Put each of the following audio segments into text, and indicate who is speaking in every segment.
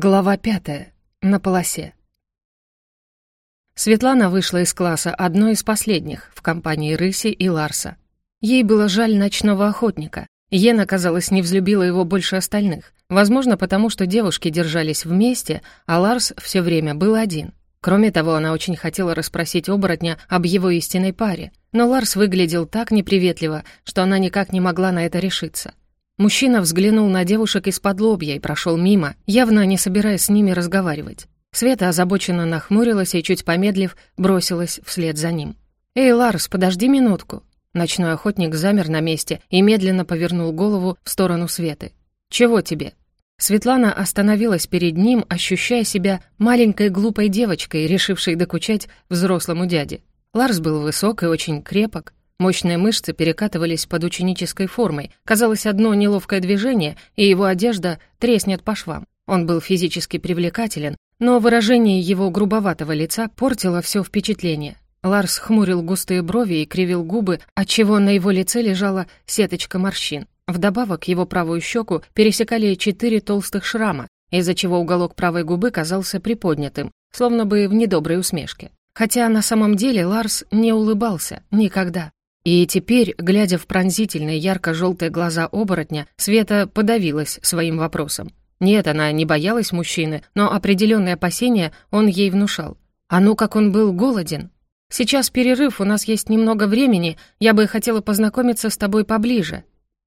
Speaker 1: Глава пятая. На полосе. Светлана вышла из класса одной из последних в компании Рыси и Ларса. Ей было жаль ночного охотника. Ена, казалось, не взлюбила его больше остальных. Возможно, потому что девушки держались вместе, а Ларс все время был один. Кроме того, она очень хотела расспросить оборотня об его истинной паре, но Ларс выглядел так неприветливо, что она никак не могла на это решиться. Мужчина взглянул на девушек из-под лобья и прошел мимо, явно не собираясь с ними разговаривать. Света озабоченно нахмурилась и, чуть помедлив, бросилась вслед за ним. «Эй, Ларс, подожди минутку!» Ночной охотник замер на месте и медленно повернул голову в сторону Светы. «Чего тебе?» Светлана остановилась перед ним, ощущая себя маленькой глупой девочкой, решившей докучать взрослому дяде. Ларс был высок и очень крепок, Мощные мышцы перекатывались под ученической формой. Казалось, одно неловкое движение, и его одежда треснет по швам. Он был физически привлекателен, но выражение его грубоватого лица портило все впечатление. Ларс хмурил густые брови и кривил губы, отчего на его лице лежала сеточка морщин. Вдобавок его правую щеку пересекали четыре толстых шрама, из-за чего уголок правой губы казался приподнятым, словно бы в недоброй усмешке. Хотя на самом деле Ларс не улыбался никогда. И теперь, глядя в пронзительные ярко-желтые глаза оборотня, Света подавилась своим вопросом. Нет, она не боялась мужчины, но определенные опасения он ей внушал. А ну, как он был голоден. «Сейчас перерыв, у нас есть немного времени, я бы хотела познакомиться с тобой поближе».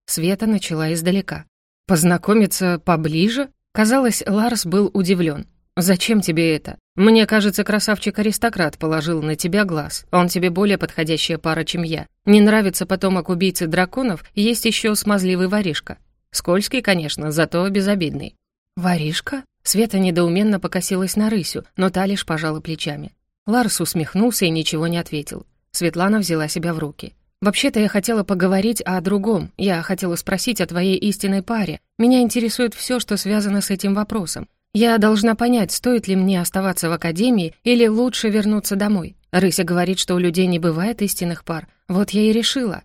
Speaker 1: Света начала издалека. «Познакомиться поближе?» Казалось, Ларс был удивлен. «Зачем тебе это? Мне кажется, красавчик-аристократ положил на тебя глаз. Он тебе более подходящая пара, чем я. Не нравится потомок убийцы драконов, есть еще смазливый воришка. Скользкий, конечно, зато безобидный». «Воришка?» Света недоуменно покосилась на рысю, но та лишь пожала плечами. Ларс усмехнулся и ничего не ответил. Светлана взяла себя в руки. «Вообще-то я хотела поговорить о другом. Я хотела спросить о твоей истинной паре. Меня интересует все, что связано с этим вопросом. Я должна понять, стоит ли мне оставаться в академии или лучше вернуться домой. Рыся говорит, что у людей не бывает истинных пар. Вот я и решила.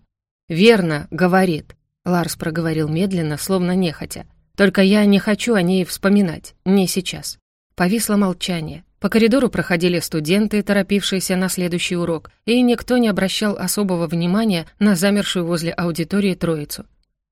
Speaker 1: «Верно, говорит», — Ларс проговорил медленно, словно нехотя. «Только я не хочу о ней вспоминать, не сейчас». Повисло молчание. По коридору проходили студенты, торопившиеся на следующий урок, и никто не обращал особого внимания на замершую возле аудитории троицу.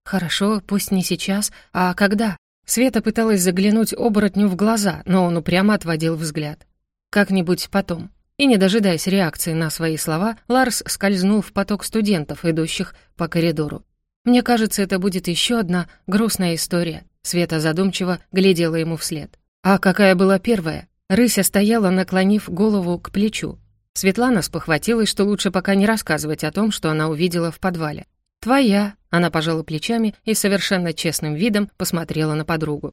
Speaker 1: «Хорошо, пусть не сейчас, а когда?» Света пыталась заглянуть оборотню в глаза, но он упрямо отводил взгляд. «Как-нибудь потом». И, не дожидаясь реакции на свои слова, Ларс скользнул в поток студентов, идущих по коридору. «Мне кажется, это будет еще одна грустная история», Света задумчиво глядела ему вслед. «А какая была первая?» Рыся стояла, наклонив голову к плечу. Светлана спохватилась, что лучше пока не рассказывать о том, что она увидела в подвале. «Твоя», — она пожала плечами и совершенно честным видом посмотрела на подругу.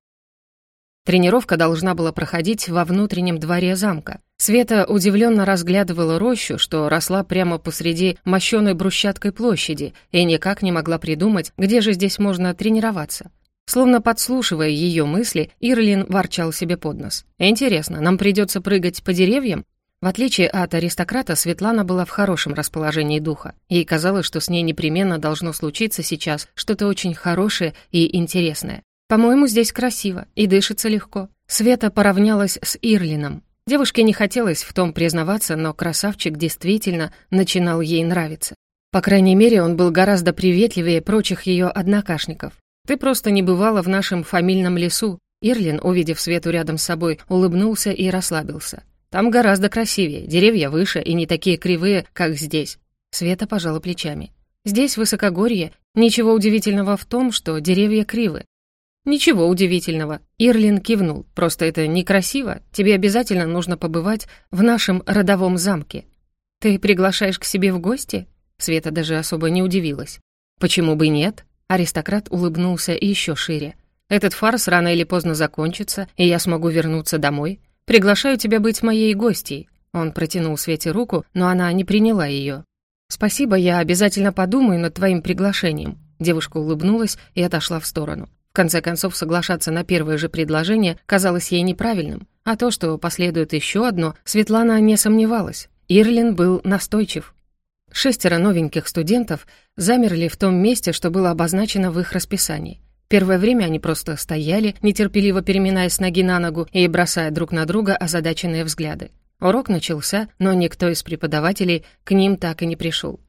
Speaker 1: Тренировка должна была проходить во внутреннем дворе замка. Света удивленно разглядывала рощу, что росла прямо посреди мощеной брусчаткой площади, и никак не могла придумать, где же здесь можно тренироваться. Словно подслушивая ее мысли, Ирлин ворчал себе под нос. «Интересно, нам придется прыгать по деревьям? В отличие от аристократа, Светлана была в хорошем расположении духа. Ей казалось, что с ней непременно должно случиться сейчас что-то очень хорошее и интересное. «По-моему, здесь красиво и дышится легко». Света поравнялась с Ирлином. Девушке не хотелось в том признаваться, но красавчик действительно начинал ей нравиться. По крайней мере, он был гораздо приветливее прочих ее однокашников. «Ты просто не бывала в нашем фамильном лесу». Ирлин, увидев Свету рядом с собой, улыбнулся и расслабился. Там гораздо красивее, деревья выше и не такие кривые, как здесь». Света пожала плечами. «Здесь высокогорье. Ничего удивительного в том, что деревья кривы». «Ничего удивительного», — Ирлин кивнул. «Просто это некрасиво. Тебе обязательно нужно побывать в нашем родовом замке». «Ты приглашаешь к себе в гости?» Света даже особо не удивилась. «Почему бы нет?» Аристократ улыбнулся еще шире. «Этот фарс рано или поздно закончится, и я смогу вернуться домой. Приглашаю тебя быть моей гостьей». Он протянул Свете руку, но она не приняла ее. «Спасибо, я обязательно подумаю над твоим приглашением». Девушка улыбнулась и отошла в сторону. В конце концов, соглашаться на первое же предложение казалось ей неправильным, а то, что последует еще одно, Светлана не сомневалась. Ирлин был настойчив. Шестеро новеньких студентов замерли в том месте, что было обозначено в их расписании. Первое время они просто стояли, нетерпеливо переминаясь ноги на ногу и бросая друг на друга озадаченные взгляды. Урок начался, но никто из преподавателей к ним так и не пришел.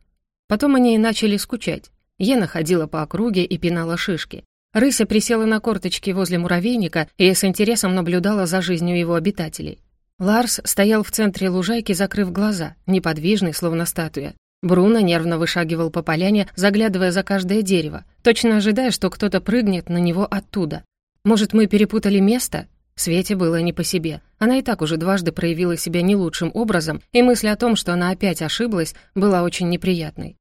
Speaker 1: Потом они начали скучать. Ена ходила по округе и пинала шишки. Рыся присела на корточки возле муравейника и с интересом наблюдала за жизнью его обитателей. Ларс стоял в центре лужайки, закрыв глаза, неподвижный, словно статуя. Бруно нервно вышагивал по поляне, заглядывая за каждое дерево, точно ожидая, что кто-то прыгнет на него оттуда. «Может, мы перепутали место?» Свете было не по себе. Она и так уже дважды проявила себя не лучшим образом, и мысль о том, что она опять ошиблась, была очень неприятной.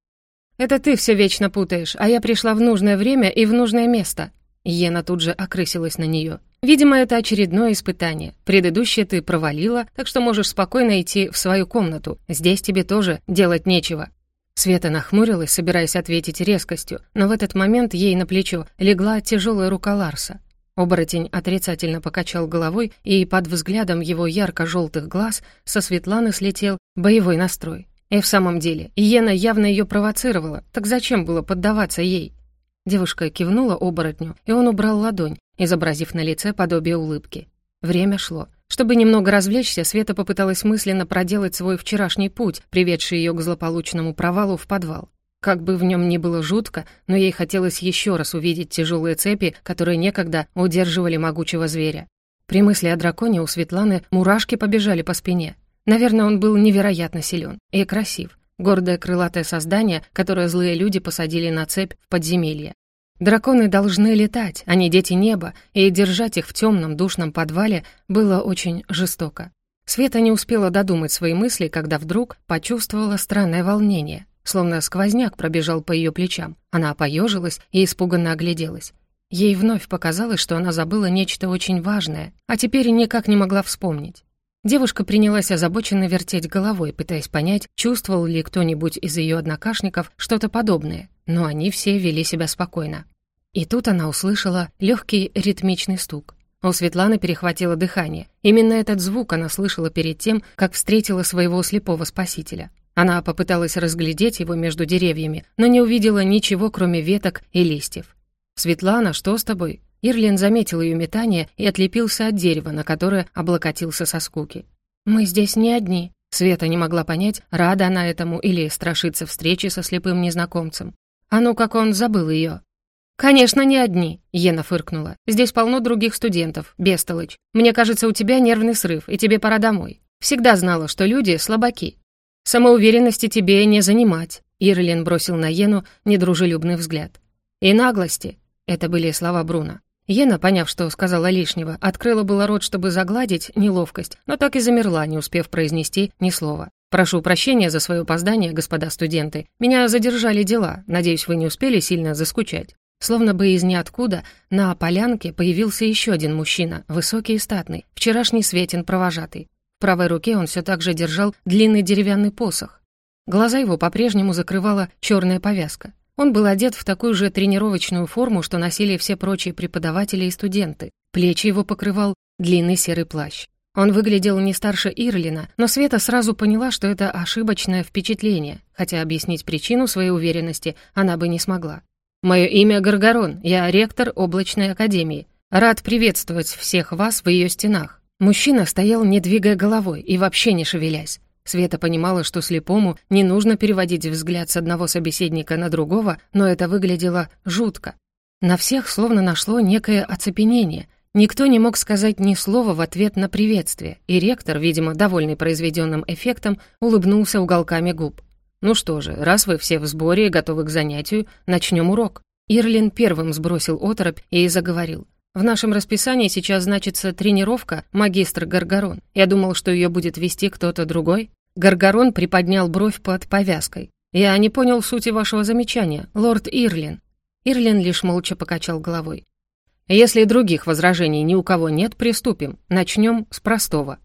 Speaker 1: «Это ты все вечно путаешь, а я пришла в нужное время и в нужное место». Йена тут же окрысилась на нее. «Видимо, это очередное испытание. Предыдущее ты провалила, так что можешь спокойно идти в свою комнату. Здесь тебе тоже делать нечего». Света нахмурилась, собираясь ответить резкостью, но в этот момент ей на плечо легла тяжелая рука Ларса. Оборотень отрицательно покачал головой, и под взглядом его ярко-желтых глаз со Светланы слетел боевой настрой. И в самом деле, Иена явно ее провоцировала, так зачем было поддаваться ей? Девушка кивнула оборотню, и он убрал ладонь, изобразив на лице подобие улыбки. Время шло. Чтобы немного развлечься, Света попыталась мысленно проделать свой вчерашний путь, приведший ее к злополучному провалу в подвал. Как бы в нем ни было жутко, но ей хотелось еще раз увидеть тяжелые цепи, которые некогда удерживали могучего зверя. При мысли о драконе у Светланы мурашки побежали по спине. Наверное, он был невероятно силен и красив. Гордое крылатое создание, которое злые люди посадили на цепь в подземелье. Драконы должны летать, они дети неба, и держать их в темном душном подвале было очень жестоко. Света не успела додумать свои мысли, когда вдруг почувствовала странное волнение, словно сквозняк пробежал по ее плечам. Она поежилась и испуганно огляделась. Ей вновь показалось, что она забыла нечто очень важное, а теперь никак не могла вспомнить. Девушка принялась озабоченно вертеть головой, пытаясь понять, чувствовал ли кто-нибудь из ее однокашников что-то подобное, но они все вели себя спокойно. И тут она услышала легкий ритмичный стук. У Светланы перехватило дыхание. Именно этот звук она слышала перед тем, как встретила своего слепого спасителя. Она попыталась разглядеть его между деревьями, но не увидела ничего, кроме веток и листьев. «Светлана, что с тобой?» Ирлин заметил ее метание и отлепился от дерева, на которое облокотился со скуки. «Мы здесь не одни». Света не могла понять, рада она этому или страшится встречи со слепым незнакомцем. А ну, как он забыл ее. «Конечно, не одни», — Ена фыркнула. «Здесь полно других студентов, Бестолыч. Мне кажется, у тебя нервный срыв, и тебе пора домой. Всегда знала, что люди — слабаки. Самоуверенности тебе не занимать», — Ирлин бросил на Ену недружелюбный взгляд. «И наглости», — это были слова Бруна. Ена, поняв, что сказала лишнего, открыла было рот, чтобы загладить неловкость, но так и замерла, не успев произнести ни слова. «Прошу прощения за свое опоздание, господа студенты. Меня задержали дела. Надеюсь, вы не успели сильно заскучать». Словно бы из ниоткуда на полянке появился еще один мужчина, высокий и статный, вчерашний Светин провожатый. В правой руке он все так же держал длинный деревянный посох. Глаза его по-прежнему закрывала черная повязка. Он был одет в такую же тренировочную форму, что носили все прочие преподаватели и студенты. Плечи его покрывал длинный серый плащ. Он выглядел не старше Ирлина, но Света сразу поняла, что это ошибочное впечатление, хотя объяснить причину своей уверенности она бы не смогла. «Мое имя Гаргарон, я ректор Облачной Академии. Рад приветствовать всех вас в ее стенах». Мужчина стоял, не двигая головой и вообще не шевелясь. Света понимала, что слепому не нужно переводить взгляд с одного собеседника на другого, но это выглядело жутко. На всех словно нашло некое оцепенение. Никто не мог сказать ни слова в ответ на приветствие, и ректор, видимо, довольный произведенным эффектом, улыбнулся уголками губ. «Ну что же, раз вы все в сборе и готовы к занятию, начнем урок». Ирлин первым сбросил оторопь и заговорил. В нашем расписании сейчас значится тренировка «Магистр Гаргарон». Я думал, что ее будет вести кто-то другой. Гаргарон приподнял бровь под повязкой. «Я не понял сути вашего замечания, лорд Ирлин». Ирлин лишь молча покачал головой. «Если других возражений ни у кого нет, приступим. Начнем с простого».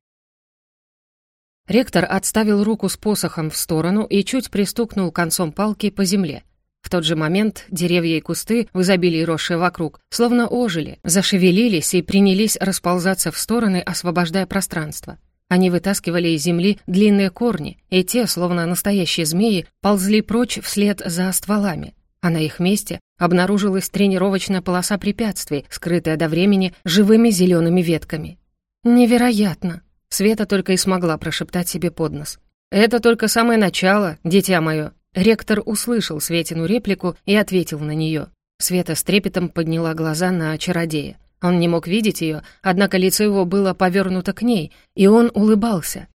Speaker 1: Ректор отставил руку с посохом в сторону и чуть пристукнул концом палки по земле. В тот же момент деревья и кусты, в изобилии росшие вокруг, словно ожили, зашевелились и принялись расползаться в стороны, освобождая пространство. Они вытаскивали из земли длинные корни, и те, словно настоящие змеи, ползли прочь вслед за стволами. а на их месте обнаружилась тренировочная полоса препятствий, скрытая до времени живыми зелеными ветками. «Невероятно!» — Света только и смогла прошептать себе под нос. «Это только самое начало, дитя мое!» Ректор услышал Светину реплику и ответил на нее. Света с трепетом подняла глаза на чародея. Он не мог видеть ее, однако лицо его было повернуто к ней, и он улыбался.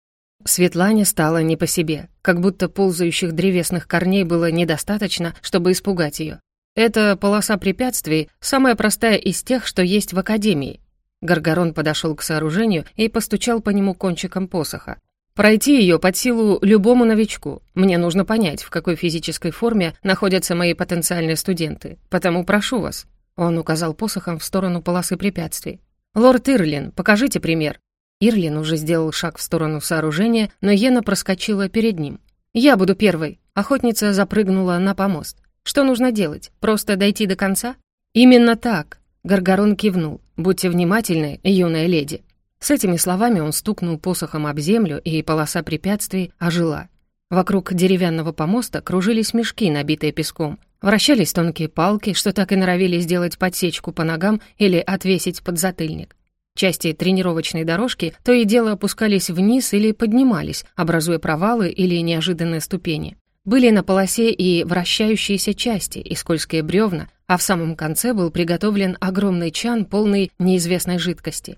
Speaker 1: Светлане стало не по себе, как будто ползающих древесных корней было недостаточно, чтобы испугать ее. Эта полоса препятствий самая простая из тех, что есть в Академии. Гаргарон подошел к сооружению и постучал по нему кончиком посоха. «Пройти ее под силу любому новичку. Мне нужно понять, в какой физической форме находятся мои потенциальные студенты. Потому прошу вас». Он указал посохом в сторону полосы препятствий. «Лорд Ирлин, покажите пример». Ирлин уже сделал шаг в сторону сооружения, но Йена проскочила перед ним. «Я буду первой». Охотница запрыгнула на помост. «Что нужно делать? Просто дойти до конца?» «Именно так», — Гаргарон кивнул. «Будьте внимательны, юная леди». С этими словами он стукнул посохом об землю, и полоса препятствий ожила. Вокруг деревянного помоста кружились мешки, набитые песком. Вращались тонкие палки, что так и норовили сделать подсечку по ногам или отвесить подзатыльник. Части тренировочной дорожки то и дело опускались вниз или поднимались, образуя провалы или неожиданные ступени. Были на полосе и вращающиеся части, и скользкие бревна, а в самом конце был приготовлен огромный чан, полный неизвестной жидкости.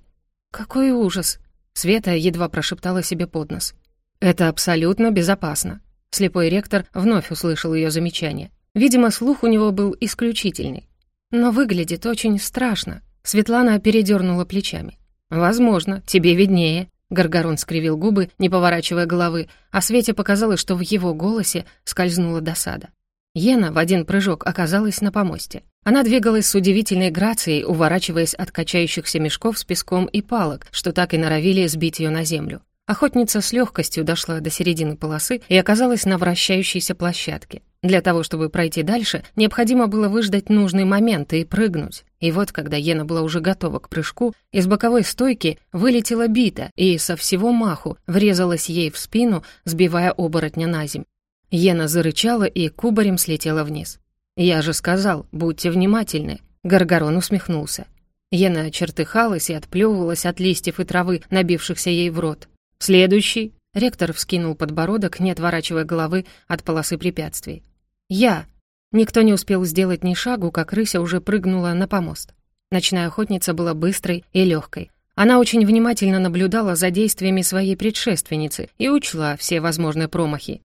Speaker 1: «Какой ужас!» — Света едва прошептала себе под нос. «Это абсолютно безопасно». Слепой ректор вновь услышал ее замечание. Видимо, слух у него был исключительный. Но выглядит очень страшно. Светлана передернула плечами. «Возможно, тебе виднее». Гаргорон скривил губы, не поворачивая головы, а Свете показалось, что в его голосе скользнула досада. Ена в один прыжок оказалась на помосте. Она двигалась с удивительной грацией, уворачиваясь от качающихся мешков с песком и палок, что так и норовили сбить ее на землю. Охотница с легкостью дошла до середины полосы и оказалась на вращающейся площадке. Для того, чтобы пройти дальше, необходимо было выждать нужный момент и прыгнуть. И вот, когда Ена была уже готова к прыжку, из боковой стойки вылетела бита и со всего маху врезалась ей в спину, сбивая оборотня на земь. Ена зарычала и кубарем слетела вниз. «Я же сказал, будьте внимательны», — Гаргарон усмехнулся. Ена чертыхалась и отплевывалась от листьев и травы, набившихся ей в рот. «Следующий!» — ректор вскинул подбородок, не отворачивая головы от полосы препятствий. «Я!» Никто не успел сделать ни шагу, как рыся уже прыгнула на помост. Ночная охотница была быстрой и легкой. Она очень внимательно наблюдала за действиями своей предшественницы и учла все возможные промахи.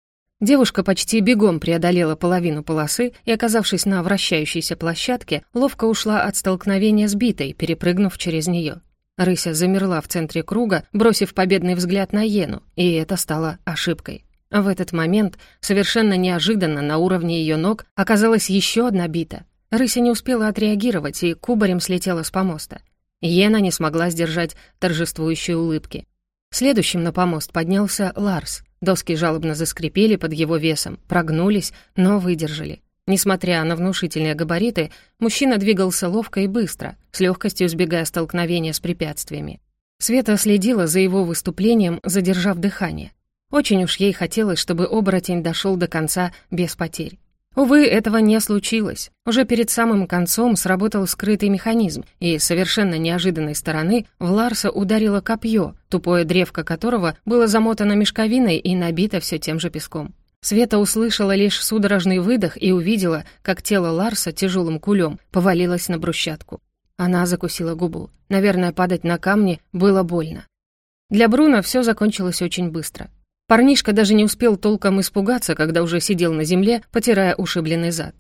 Speaker 1: Девушка почти бегом преодолела половину полосы и, оказавшись на вращающейся площадке, ловко ушла от столкновения с битой, перепрыгнув через нее. Рыся замерла в центре круга, бросив победный взгляд на Йену, и это стало ошибкой. В этот момент, совершенно неожиданно на уровне ее ног, оказалась еще одна бита. Рыся не успела отреагировать и кубарем слетела с помоста. Йена не смогла сдержать торжествующей улыбки. Следующим на помост поднялся Ларс. Доски жалобно заскрипели под его весом, прогнулись, но выдержали. Несмотря на внушительные габариты, мужчина двигался ловко и быстро, с легкостью избегая столкновения с препятствиями. Света следила за его выступлением, задержав дыхание. Очень уж ей хотелось, чтобы оборотень дошел до конца без потерь. Увы, этого не случилось. Уже перед самым концом сработал скрытый механизм, и с совершенно неожиданной стороны в Ларса ударило копье, тупое древко которого было замотано мешковиной и набито все тем же песком. Света услышала лишь судорожный выдох и увидела, как тело Ларса тяжелым кулем повалилось на брусчатку. Она закусила губу. Наверное, падать на камни было больно. Для Бруно все закончилось очень быстро. Парнишка даже не успел толком испугаться, когда уже сидел на земле, потирая ушибленный зад.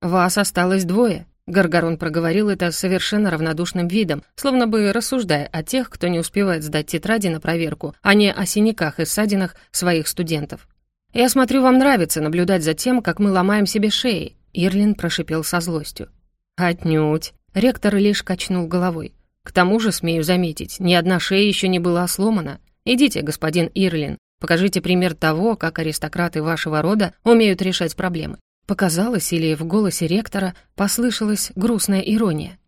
Speaker 1: «Вас осталось двое», — Гаргарон проговорил это совершенно равнодушным видом, словно бы рассуждая о тех, кто не успевает сдать тетради на проверку, а не о синяках и ссадинах своих студентов. «Я смотрю, вам нравится наблюдать за тем, как мы ломаем себе шеи», — Ирлин прошипел со злостью. «Отнюдь», — ректор лишь качнул головой. «К тому же, смею заметить, ни одна шея еще не была сломана. Идите, господин Ирлин, покажите пример того, как аристократы вашего рода умеют решать проблемы». Показалось, или в голосе ректора послышалась грустная ирония.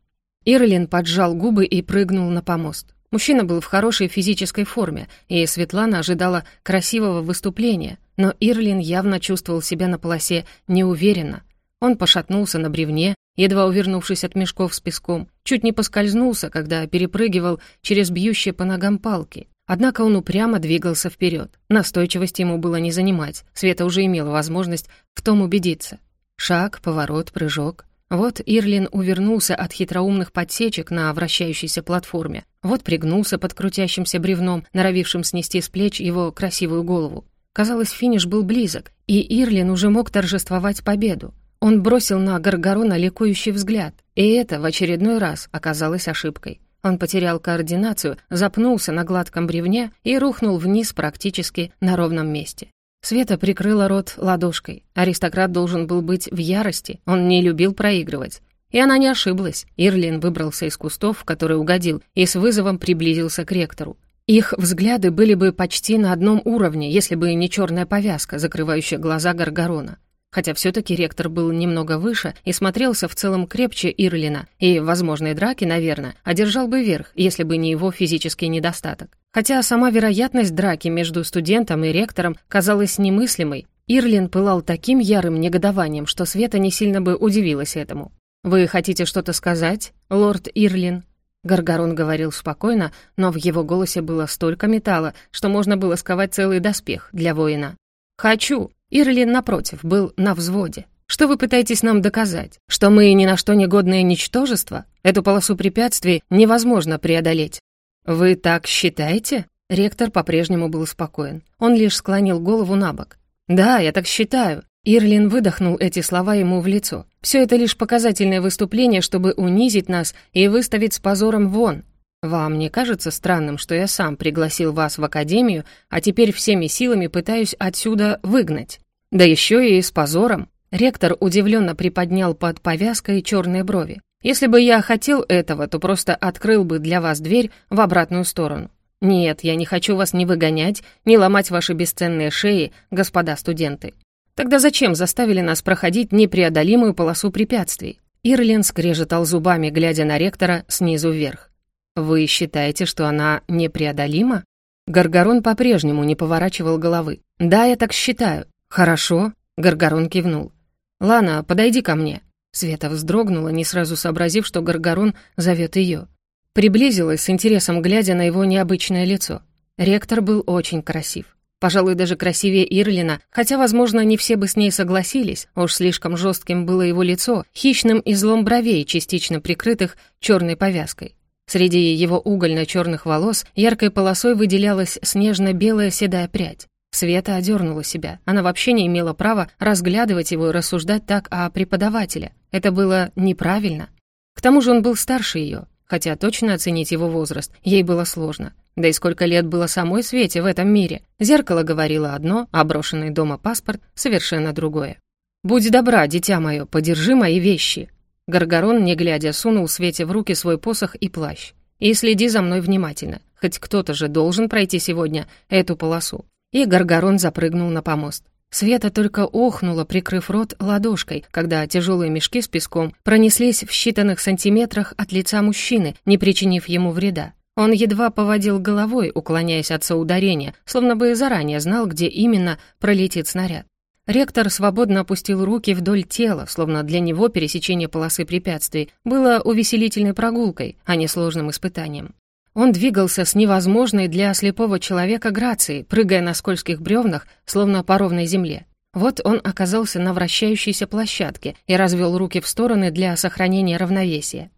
Speaker 1: Ирлин поджал губы и прыгнул на помост. Мужчина был в хорошей физической форме, и Светлана ожидала красивого выступления, но Ирлин явно чувствовал себя на полосе неуверенно. Он пошатнулся на бревне, едва увернувшись от мешков с песком, чуть не поскользнулся, когда перепрыгивал через бьющие по ногам палки. Однако он упрямо двигался вперед. Настойчивости ему было не занимать, Света уже имела возможность в том убедиться. Шаг, поворот, прыжок. Вот Ирлин увернулся от хитроумных подсечек на вращающейся платформе. Вот пригнулся под крутящимся бревном, норовившим снести с плеч его красивую голову. Казалось, финиш был близок, и Ирлин уже мог торжествовать победу. Он бросил на Гаргарона ликующий взгляд, и это в очередной раз оказалось ошибкой. Он потерял координацию, запнулся на гладком бревне и рухнул вниз практически на ровном месте. Света прикрыла рот ладошкой. Аристократ должен был быть в ярости, он не любил проигрывать. И она не ошиблась. Ирлин выбрался из кустов, в которые угодил, и с вызовом приблизился к ректору. Их взгляды были бы почти на одном уровне, если бы не черная повязка, закрывающая глаза Гаргарона хотя все-таки ректор был немного выше и смотрелся в целом крепче Ирлина, и возможные драки, наверное, одержал бы верх, если бы не его физический недостаток. Хотя сама вероятность драки между студентом и ректором казалась немыслимой, Ирлин пылал таким ярым негодованием, что Света не сильно бы удивилась этому. «Вы хотите что-то сказать, лорд Ирлин?» Гаргарон говорил спокойно, но в его голосе было столько металла, что можно было сковать целый доспех для воина. «Хочу!» Ирлин, напротив, был на взводе. «Что вы пытаетесь нам доказать? Что мы ни на что негодное ничтожество? Эту полосу препятствий невозможно преодолеть». «Вы так считаете?» Ректор по-прежнему был спокоен. Он лишь склонил голову на бок. «Да, я так считаю». Ирлин выдохнул эти слова ему в лицо. «Все это лишь показательное выступление, чтобы унизить нас и выставить с позором вон. Вам не кажется странным, что я сам пригласил вас в академию, а теперь всеми силами пытаюсь отсюда выгнать? Да еще и с позором. Ректор удивленно приподнял под повязкой черные брови. Если бы я хотел этого, то просто открыл бы для вас дверь в обратную сторону. Нет, я не хочу вас ни выгонять, ни ломать ваши бесценные шеи, господа студенты. Тогда зачем заставили нас проходить непреодолимую полосу препятствий? Ирлин скрежетал зубами, глядя на ректора снизу вверх. «Вы считаете, что она непреодолима?» Гаргарон по-прежнему не поворачивал головы. «Да, я так считаю». «Хорошо», — Гаргарон кивнул. «Лана, подойди ко мне». Света вздрогнула, не сразу сообразив, что Гаргарон зовет ее. Приблизилась с интересом, глядя на его необычное лицо. Ректор был очень красив. Пожалуй, даже красивее Ирлина, хотя, возможно, не все бы с ней согласились, уж слишком жестким было его лицо, хищным излом бровей, частично прикрытых черной повязкой. Среди его угольно-черных волос яркой полосой выделялась снежно-белая седая прядь. Света одернула себя. Она вообще не имела права разглядывать его и рассуждать так о преподавателе. Это было неправильно. К тому же он был старше ее, хотя точно оценить его возраст ей было сложно. Да и сколько лет было самой Свете в этом мире. Зеркало говорило одно, а брошенный дома паспорт — совершенно другое. «Будь добра, дитя мое, подержи мои вещи», Гаргарон, не глядя, сунул Свете в руки свой посох и плащ. «И следи за мной внимательно. Хоть кто-то же должен пройти сегодня эту полосу». И Гаргарон запрыгнул на помост. Света только охнула, прикрыв рот ладошкой, когда тяжелые мешки с песком пронеслись в считанных сантиметрах от лица мужчины, не причинив ему вреда. Он едва поводил головой, уклоняясь от соударения, словно бы заранее знал, где именно пролетит снаряд. Ректор свободно опустил руки вдоль тела, словно для него пересечение полосы препятствий было увеселительной прогулкой, а не сложным испытанием. Он двигался с невозможной для слепого человека грацией, прыгая на скользких бревнах, словно по ровной земле. Вот он оказался на вращающейся площадке и развел руки в стороны для сохранения равновесия.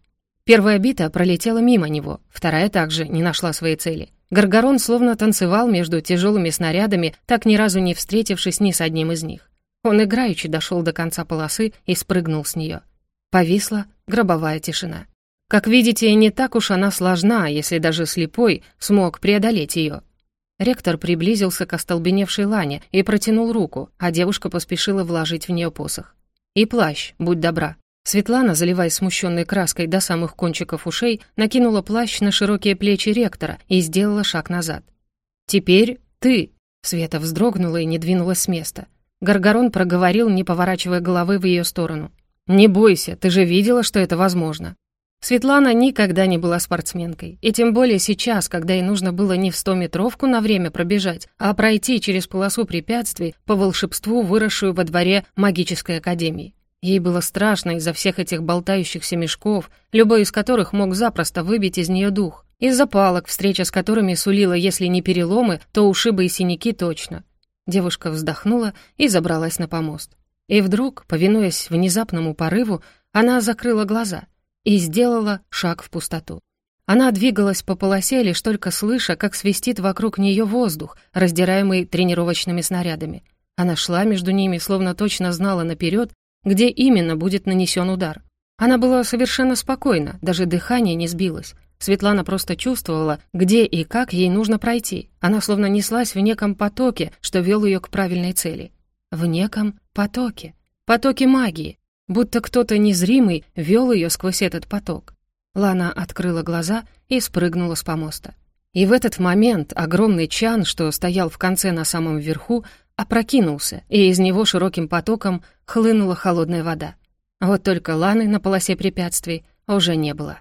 Speaker 1: Первая бита пролетела мимо него, вторая также не нашла своей цели. Гаргарон словно танцевал между тяжелыми снарядами, так ни разу не встретившись ни с одним из них. Он играючи дошел до конца полосы и спрыгнул с нее. Повисла гробовая тишина. Как видите, не так уж она сложна, если даже слепой смог преодолеть ее. Ректор приблизился к остолбеневшей Лане и протянул руку, а девушка поспешила вложить в нее посох. «И плащ, будь добра», Светлана, заливаясь смущенной краской до самых кончиков ушей, накинула плащ на широкие плечи ректора и сделала шаг назад. «Теперь ты!» Света вздрогнула и не двинулась с места. Гаргарон проговорил, не поворачивая головы в ее сторону. «Не бойся, ты же видела, что это возможно». Светлана никогда не была спортсменкой, и тем более сейчас, когда ей нужно было не в стометровку на время пробежать, а пройти через полосу препятствий по волшебству, выросшую во дворе магической академии. Ей было страшно из-за всех этих болтающихся мешков, любой из которых мог запросто выбить из нее дух. Из-за палок, встреча с которыми сулила, если не переломы, то ушибы и синяки точно. Девушка вздохнула и забралась на помост. И вдруг, повинуясь внезапному порыву, она закрыла глаза и сделала шаг в пустоту. Она двигалась по полосе, лишь только слыша, как свистит вокруг нее воздух, раздираемый тренировочными снарядами. Она шла между ними, словно точно знала наперед, где именно будет нанесен удар. Она была совершенно спокойна, даже дыхание не сбилось. Светлана просто чувствовала, где и как ей нужно пройти. Она словно неслась в неком потоке, что вел ее к правильной цели. В неком потоке. Потоке магии. Будто кто-то незримый вел ее сквозь этот поток. Лана открыла глаза и спрыгнула с помоста. И в этот момент огромный чан, что стоял в конце на самом верху, опрокинулся, и из него широким потоком хлынула холодная вода. Вот только Ланы на полосе препятствий уже не было.